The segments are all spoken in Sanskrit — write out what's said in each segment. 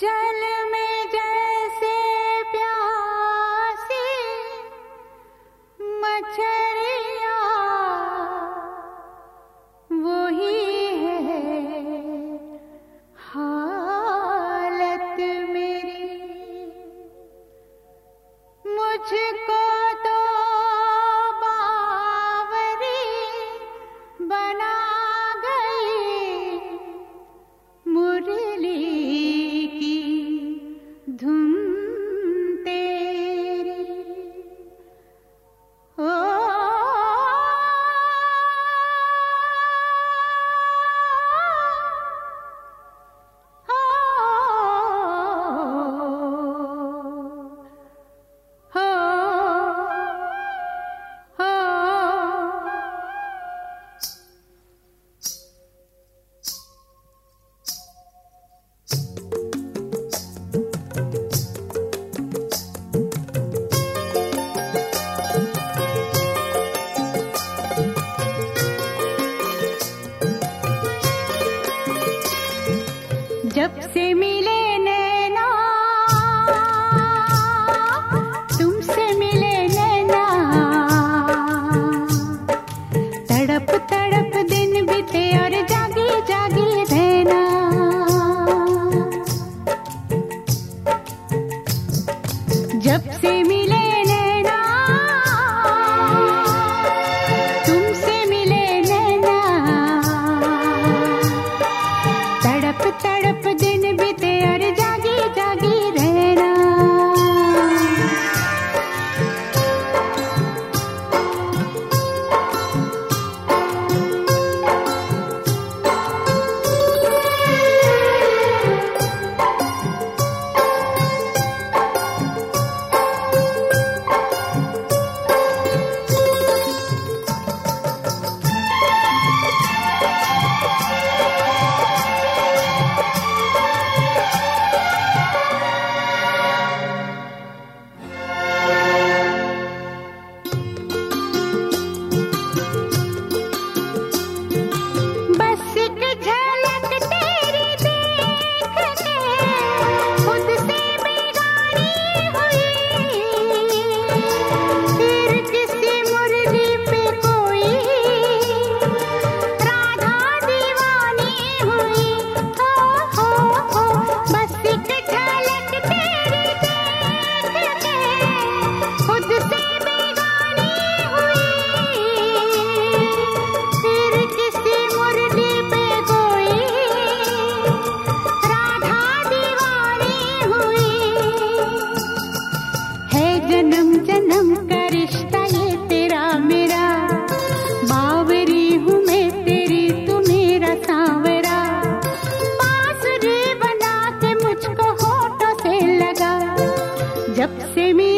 जल में जैसे प्यासी मछलिया जब से मिले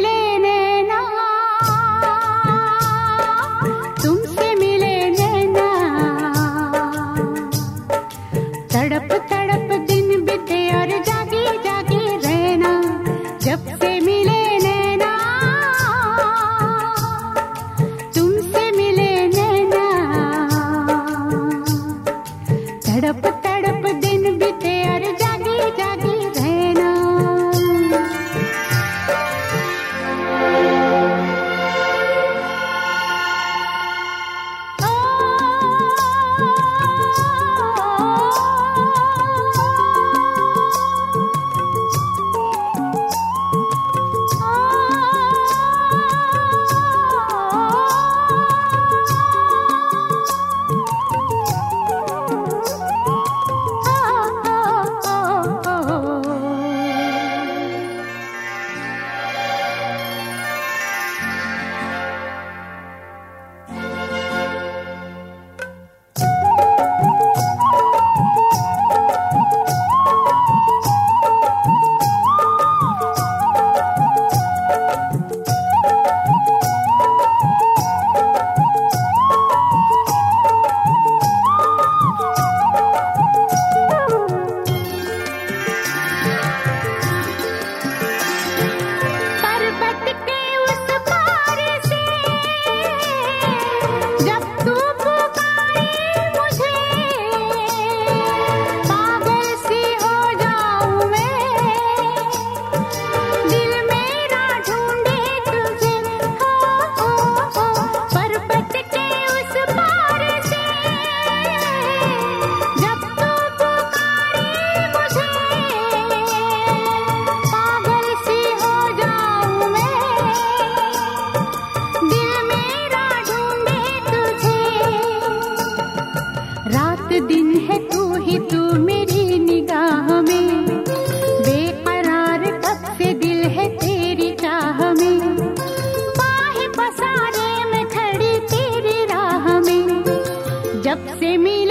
I mean